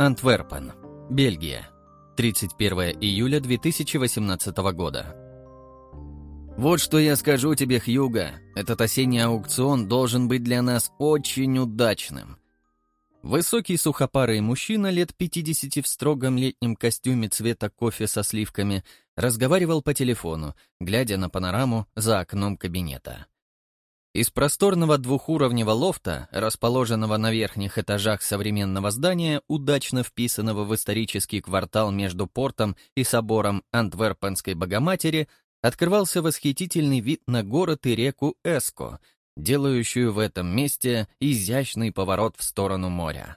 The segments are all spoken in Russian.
Антверпен, Бельгия. 31 июля 2018 года. Вот что я скажу тебе, Хьюга. Этот осенний аукцион должен быть для нас очень удачным. Высокий сухопарый мужчина лет 50 в строгом летнем костюме цвета кофе со сливками разговаривал по телефону, глядя на панораму за окном кабинета. Из просторного двухуровневого лофта, расположенного на верхних этажах современного здания, удачно вписанного в исторический квартал между портом и собором Антверпенской Богоматери, открывался восхитительный вид на город и реку Эско, делающую в этом месте изящный поворот в сторону моря.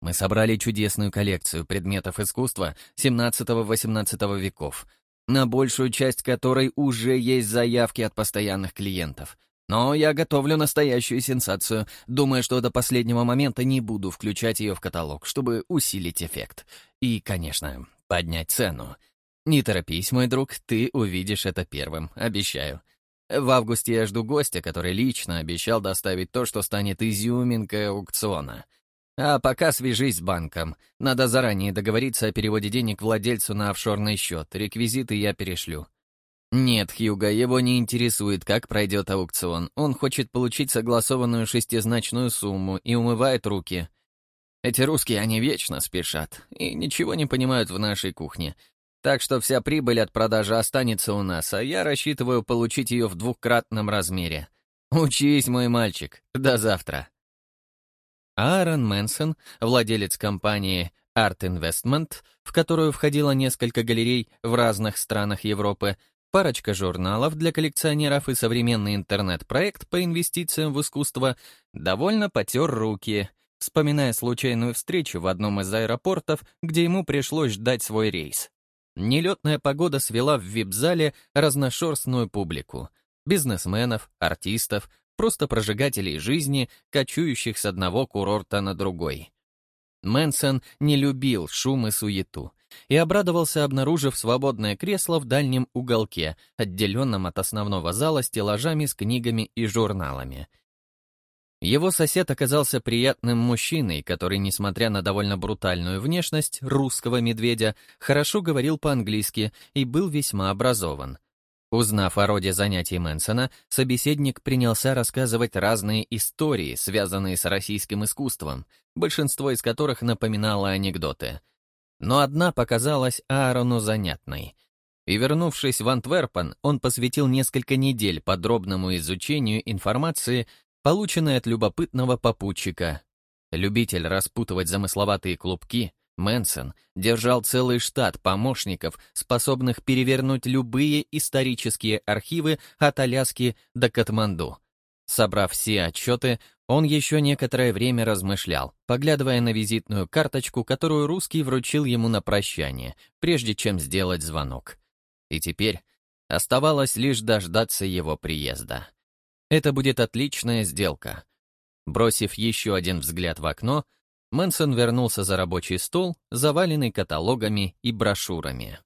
Мы собрали чудесную коллекцию предметов искусства XVII-XVIII веков, на большую часть которой уже есть заявки от постоянных клиентов. Но я готовлю настоящую сенсацию, думая, что до последнего момента не буду включать ее в каталог, чтобы усилить эффект. И, конечно, поднять цену. Не торопись, мой друг, ты увидишь это первым, обещаю. В августе я жду гостя, который лично обещал доставить то, что станет изюминкой аукциона — а пока свяжись с банком. Надо заранее договориться о переводе денег владельцу на офшорный счет. Реквизиты я перешлю. Нет, Хьюга, его не интересует, как пройдет аукцион. Он хочет получить согласованную шестизначную сумму и умывает руки. Эти русские, они вечно спешат и ничего не понимают в нашей кухне. Так что вся прибыль от продажи останется у нас, а я рассчитываю получить ее в двухкратном размере. Учись, мой мальчик. До завтра. Аарон Мэнсон, владелец компании Art Investment, в которую входило несколько галерей в разных странах Европы, парочка журналов для коллекционеров и современный интернет-проект по инвестициям в искусство, довольно потер руки, вспоминая случайную встречу в одном из аэропортов, где ему пришлось ждать свой рейс. Нелетная погода свела в вип-зале разношерстную публику — бизнесменов, артистов, просто прожигателей жизни, кочующих с одного курорта на другой. Мэнсон не любил шум и суету и обрадовался, обнаружив свободное кресло в дальнем уголке, отделенном от основного зала стеллажами с книгами и журналами. Его сосед оказался приятным мужчиной, который, несмотря на довольно брутальную внешность русского медведя, хорошо говорил по-английски и был весьма образован. Узнав о роде занятий Мэнсона, собеседник принялся рассказывать разные истории, связанные с российским искусством, большинство из которых напоминало анекдоты. Но одна показалась Аарону занятной. И вернувшись в Антверпен, он посвятил несколько недель подробному изучению информации, полученной от любопытного попутчика. Любитель распутывать замысловатые клубки — Мэнсон держал целый штат помощников, способных перевернуть любые исторические архивы от Аляски до Катманду. Собрав все отчеты, он еще некоторое время размышлял, поглядывая на визитную карточку, которую русский вручил ему на прощание, прежде чем сделать звонок. И теперь оставалось лишь дождаться его приезда. Это будет отличная сделка. Бросив еще один взгляд в окно, Мэнсон вернулся за рабочий стол, заваленный каталогами и брошюрами.